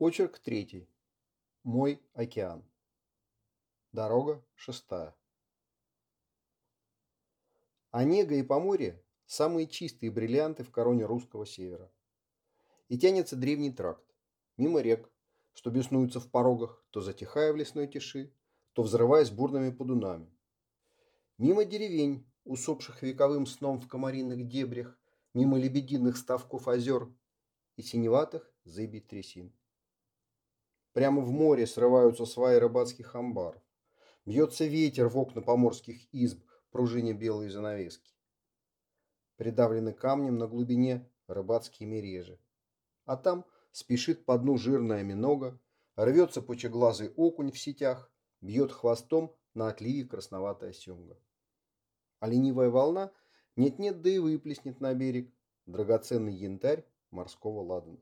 Очерк третий. Мой океан. Дорога шестая. Онега и Поморье – самые чистые бриллианты в короне русского севера. И тянется древний тракт, мимо рек, что беснуются в порогах, то затихая в лесной тиши, то взрываясь бурными подунами. Мимо деревень, усопших вековым сном в комариных дебрях, мимо лебединых ставков озер и синеватых зыбей трясин. Прямо в море срываются сваи рыбацких амбаров. Бьется ветер в окна поморских изб, пружине белые занавески. Придавлены камнем на глубине рыбацкие мережи. А там спешит по дну жирная минога, рвется пучеглазый окунь в сетях, бьет хвостом на отливе красноватая семга. А ленивая волна нет-нет, да и выплеснет на берег драгоценный янтарь морского ладана.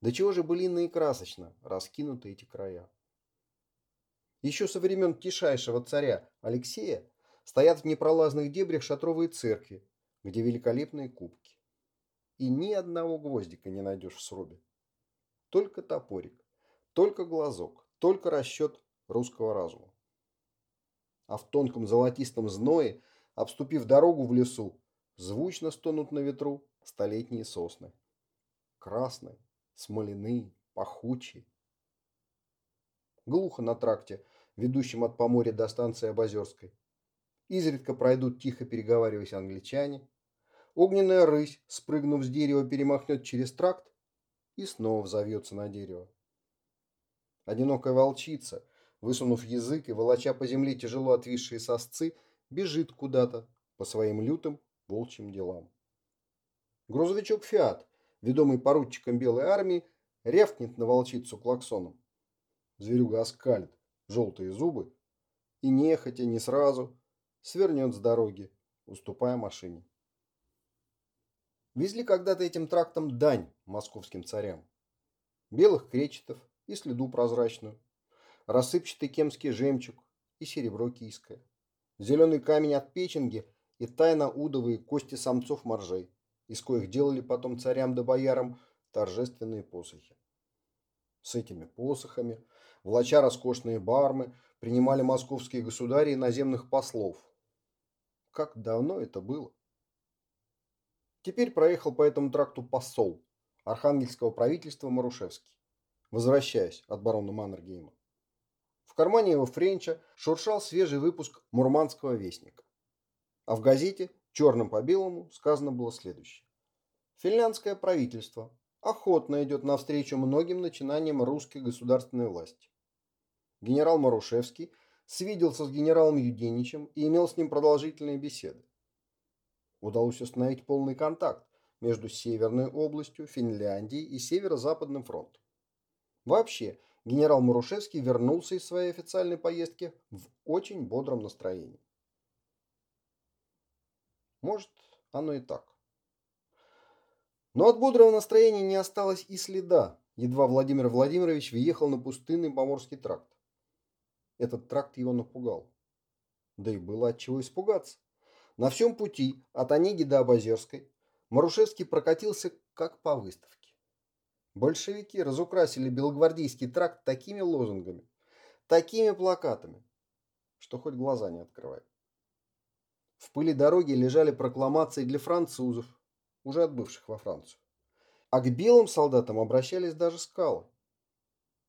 До чего же былинно и красочно раскинуты эти края. Еще со времен тишайшего царя Алексея стоят в непролазных дебрях шатровые церкви, где великолепные кубки. И ни одного гвоздика не найдешь в срубе. Только топорик, только глазок, только расчет русского разума. А в тонком золотистом зное, обступив дорогу в лесу, звучно стонут на ветру столетние сосны. Красные, смоляные, пахучие. Глухо на тракте, ведущем от Поморья до станции Обозерской. Изредка пройдут, тихо переговариваясь, англичане. Огненная рысь, спрыгнув с дерева, перемахнет через тракт и снова взовьется на дерево. Одинокая волчица, высунув язык и волоча по земле тяжело отвисшие сосцы, бежит куда-то по своим лютым волчьим делам. Грузовичок «Фиат», ведомый поручиком белой армии, рявкнет на волчицу клаксоном. Зверюга оскалит желтые зубы и нехотя, не сразу, свернет с дороги, уступая машине. Везли когда-то этим трактом дань московским царям. Белых кречетов и следу прозрачную, рассыпчатый кемский жемчуг и серебро кийское, зеленый камень от печенги и тайно-удовые кости самцов-моржей, из коих делали потом царям да боярам торжественные посохи. С этими посохами, влача роскошные бармы, принимали московские государи иноземных послов. Как давно это было? Теперь проехал по этому тракту посол архангельского правительства Марушевский, возвращаясь от барона Маннергейма. В кармане его френча шуршал свежий выпуск «Мурманского вестника». А в газете, черным по белому, сказано было следующее. Финляндское правительство охотно идет навстречу многим начинаниям русской государственной власти. Генерал Марушевский свиделся с генералом Юденичем и имел с ним продолжительные беседы. Удалось установить полный контакт между Северной областью, Финляндией и Северо-Западным фронтом. Вообще, генерал Марушевский вернулся из своей официальной поездки в очень бодром настроении. Может, оно и так. Но от бодрого настроения не осталось и следа, едва Владимир Владимирович въехал на пустынный Поморский тракт. Этот тракт его напугал. Да и было от чего испугаться. На всем пути от Онеги до Обозерской Марушевский прокатился как по выставке. Большевики разукрасили белогвардейский тракт такими лозунгами, такими плакатами, что хоть глаза не открывай. В пыли дороги лежали прокламации для французов, уже отбывших во Францию. А к белым солдатам обращались даже скалы.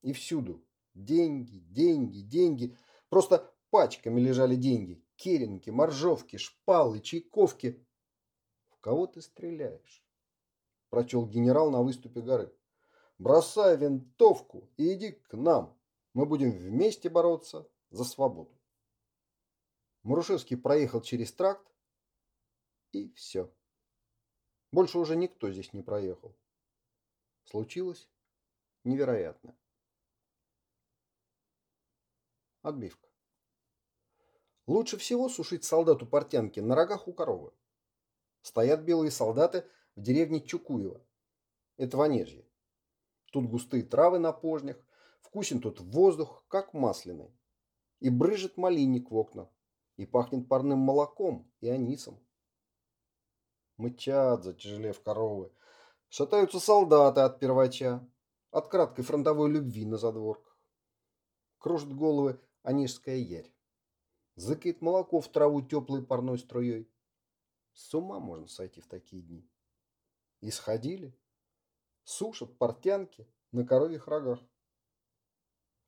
И всюду деньги, деньги, деньги. Просто пачками лежали деньги. Керенки, моржовки, шпалы, чайковки. В кого ты стреляешь? Прочел генерал на выступе горы. Бросай винтовку и иди к нам. Мы будем вместе бороться за свободу. Марушевский проехал через тракт и все. Больше уже никто здесь не проехал. Случилось невероятное. Отбивка. Лучше всего сушить солдату портянки на рогах у коровы. Стоят белые солдаты в деревне Чукуево. Это Вонежье. Тут густые травы на пожнях, вкусен тут воздух, как масляный. И брыжет малинник в окна, и пахнет парным молоком и анисом. Мычат, затяжелев коровы. Шатаются солдаты от первача. от краткой фронтовой любви на задворках. Кружит головы онежская ярь. Зыкает молоко в траву теплой парной струей. С ума можно сойти в такие дни. И сходили. Сушат портянки на коровьих рогах.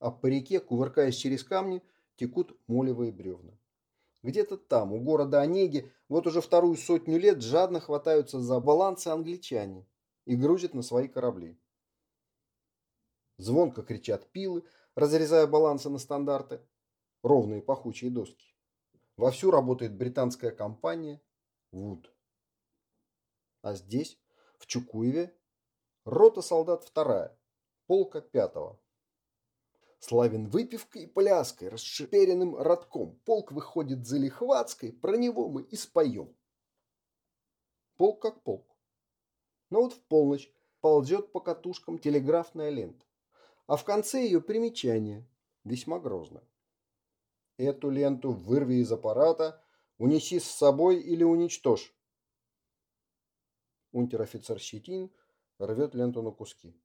А по реке, кувыркаясь через камни, текут молевые бревна. Где-то там, у города Онеги, вот уже вторую сотню лет жадно хватаются за балансы англичане и грузят на свои корабли. Звонко кричат пилы, разрезая балансы на стандарты, ровные пахучие доски. Вовсю работает британская компания Вуд. А здесь, в Чукуеве, рота солдат вторая, полка пятого. Славен выпивкой и пляской, расшиперенным родком. Полк выходит за Лихватской, про него мы и споем. Полк как полк. Но вот в полночь ползет по катушкам телеграфная лента. А в конце ее примечание, весьма грозно. Эту ленту вырви из аппарата, унеси с собой или уничтожь. Унтер-офицер Щетин рвет ленту на куски.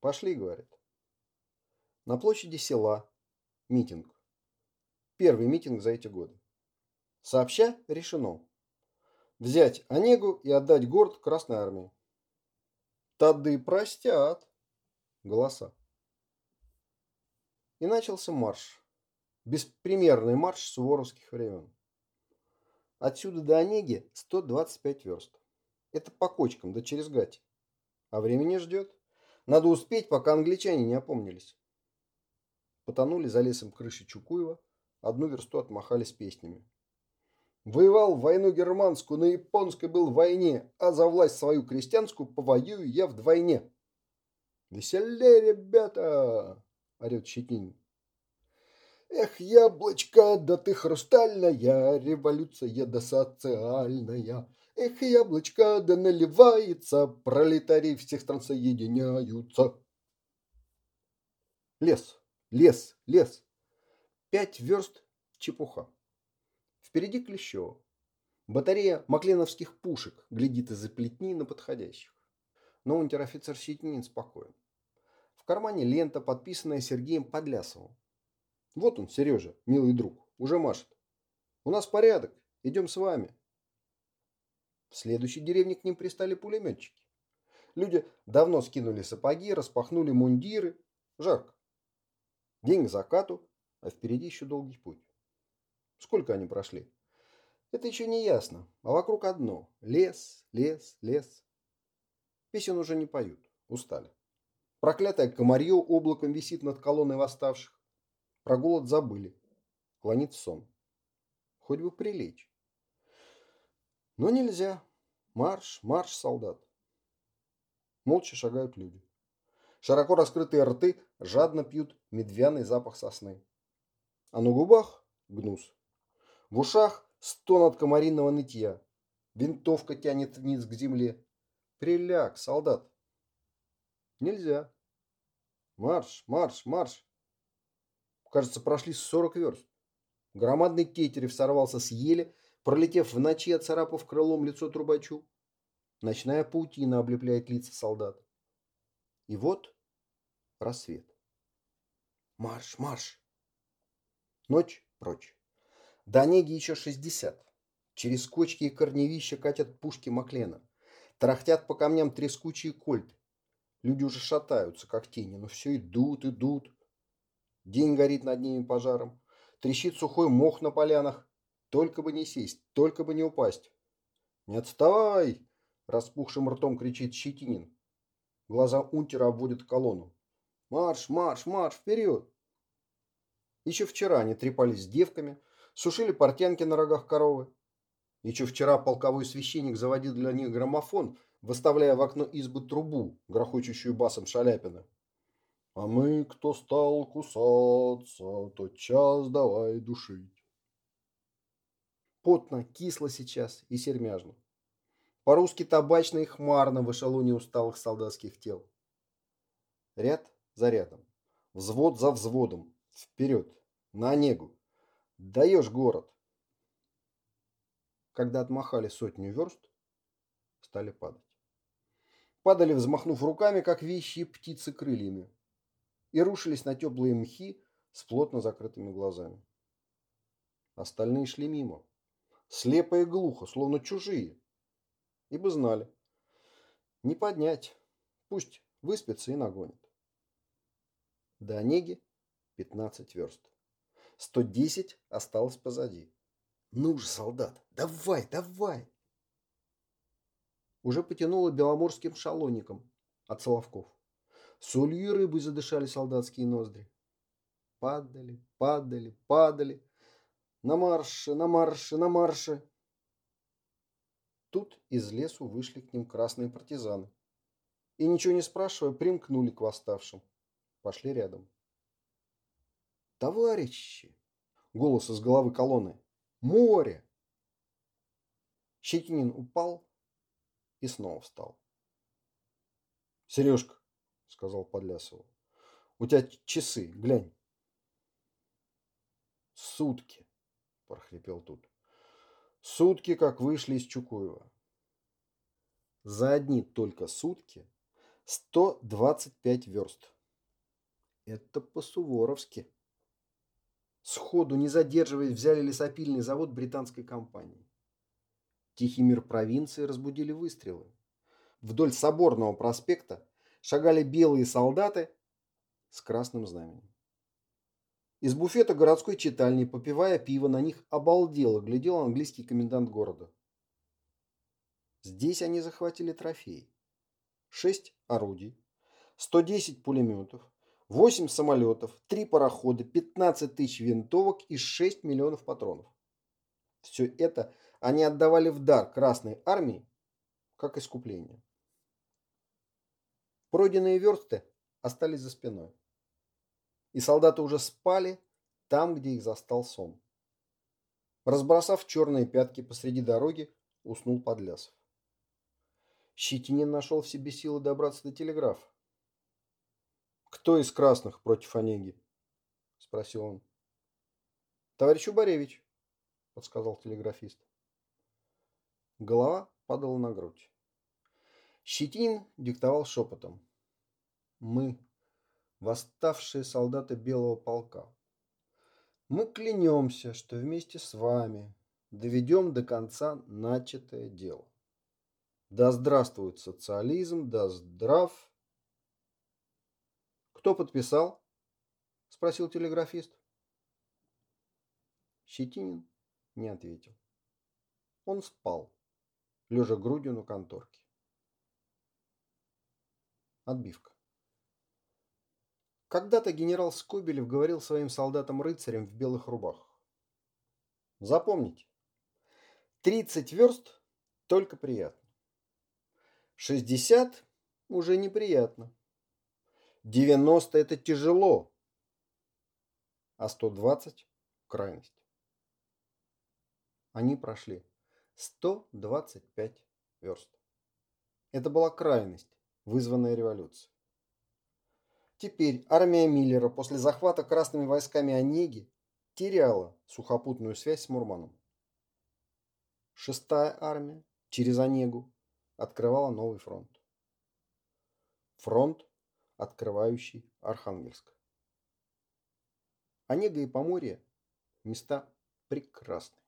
Пошли, говорит. На площади села. Митинг. Первый митинг за эти годы. Сообща решено. Взять Онегу и отдать город Красной Армии. Тады простят. Голоса. И начался марш. Беспримерный марш суворовских времен. Отсюда до Онеги 125 верст. Это по кочкам, да через гать. А времени ждет. Надо успеть, пока англичане не опомнились потонули за лесом крыши Чукуева, одну версту отмахали с песнями. Воевал в войну германскую, на японской был в войне, а за власть свою крестьянскую повоюю я вдвойне. Веселее, ребята, орет Щетинин. Эх, яблочко, да ты хрустальная, революция да социальная. Эх, яблочко, да наливается, пролетарии всех стран соединяются. Лес. Лес, лес. Пять верст чепуха. Впереди Клещево. Батарея макленовских пушек глядит из-за плетни на подходящих. Но унтер-офицер Щетинин спокоен. В кармане лента, подписанная Сергеем Подлясовым. Вот он, Сережа, милый друг, уже машет. У нас порядок, идем с вами. В следующей деревне к ним пристали пулеметчики. Люди давно скинули сапоги, распахнули мундиры. Жарко. День к закату, а впереди еще долгий путь. Сколько они прошли? Это еще не ясно, а вокруг одно. Лес, лес, лес. Песен уже не поют, устали. Проклятое комарье облаком висит над колонной восставших. Про голод забыли. Клонит сон. Хоть бы прилечь. Но нельзя. Марш, марш, солдат. Молча шагают люди. Широко раскрытые рты жадно пьют медвяный запах сосны. А на губах гнус. В ушах стон от комаринного нытья. Винтовка тянет вниз к земле. Приляг, солдат. Нельзя. Марш, марш, марш. Кажется, прошли сорок верст. Громадный тетерев сорвался с ели, пролетев в ночи, оцарапав крылом лицо трубачу. Ночная паутина облепляет лица солдат. И вот рассвет. Марш, марш! Ночь прочь. До Онеги еще шестьдесят. Через кочки и корневища катят пушки Маклена. Тарахтят по камням трескучие кольты. Люди уже шатаются, как тени, но все идут, идут. День горит над ними пожаром. Трещит сухой мох на полянах. Только бы не сесть, только бы не упасть. «Не отставай!» – распухшим ртом кричит Щетинин. Глаза унтера обводят колонну. Марш, марш, марш, вперед! Еще вчера они трепались с девками, сушили портянки на рогах коровы. Еще вчера полковой священник заводил для них граммофон, выставляя в окно избы трубу, грохочущую басом Шаляпина. А мы, кто стал кусаться, тот час давай душить. Потно, кисло сейчас и сермяжно. По-русски табачно и хмарно в эшелоне усталых солдатских тел. Ряд за рядом. Взвод за взводом. Вперед. На Онегу. Даешь город. Когда отмахали сотню верст, стали падать. падали, взмахнув руками, как вещи птицы крыльями, и рушились на теплые мхи с плотно закрытыми глазами. Остальные шли мимо, слепо и глухо, словно чужие, ибо знали, не поднять, пусть выспится и нагонит. До Онеги 15 верст. 110 осталось позади. Ну же, солдат, давай, давай! Уже потянуло беломорским шалоником от Соловков. Солью и рыбой задышали солдатские ноздри. Падали, падали, падали. На марше, на марше, на марше. Тут из лесу вышли к ним красные партизаны. И, ничего не спрашивая, примкнули к восставшим. Пошли рядом. «Товарищи!» — голос из головы колонны. «Море!» Щетинин упал и снова встал. «Сережка!» — сказал Подлясову. «У тебя часы, глянь». «Сутки!» — прохрипел тут. «Сутки, как вышли из Чукуева. За одни только сутки 125 верст. Это по-суворовски. Сходу, не задерживаясь, взяли лесопильный завод британской компании. Тихий мир провинции разбудили выстрелы. Вдоль Соборного проспекта шагали белые солдаты с красным знаменем. Из буфета городской читальни, попивая пиво, на них обалдело глядел английский комендант города. Здесь они захватили трофей. Шесть орудий, 110 пулеметов, 8 самолетов, 3 парохода, 15 тысяч винтовок и 6 миллионов патронов. Все это они отдавали в дар Красной Армии как искупление. Пройденные версты остались за спиной. И солдаты уже спали там, где их застал сон. Разбросав черные пятки посреди дороги, уснул Подлясов. Щетинин нашел в себе силы добраться до телеграфа. «Кто из красных против Онеги?» – спросил он. «Товарищ Убаревич», – подсказал телеграфист. Голова падала на грудь. Щетинин диктовал шепотом. «Мы, восставшие солдаты Белого полка, мы клянемся, что вместе с вами доведем до конца начатое дело. Да здравствует социализм, да здрав...» «Кто подписал?» – спросил телеграфист. Щетинин не ответил. Он спал, лежа грудью на конторке. Отбивка. Когда-то генерал Скобелев говорил своим солдатам-рыцарям в белых рубах. Запомните, 30 верст только приятно. 60 уже неприятно. 90 это тяжело, а 120 – крайность. Они прошли 125 верст. Это была крайность, вызванная революцией. Теперь армия Миллера после захвата красными войсками Онеги теряла сухопутную связь с Мурманом. Шестая армия через Онегу открывала новый фронт. Фронт открывающий Архангельск. Онега и Поморье – места прекрасные.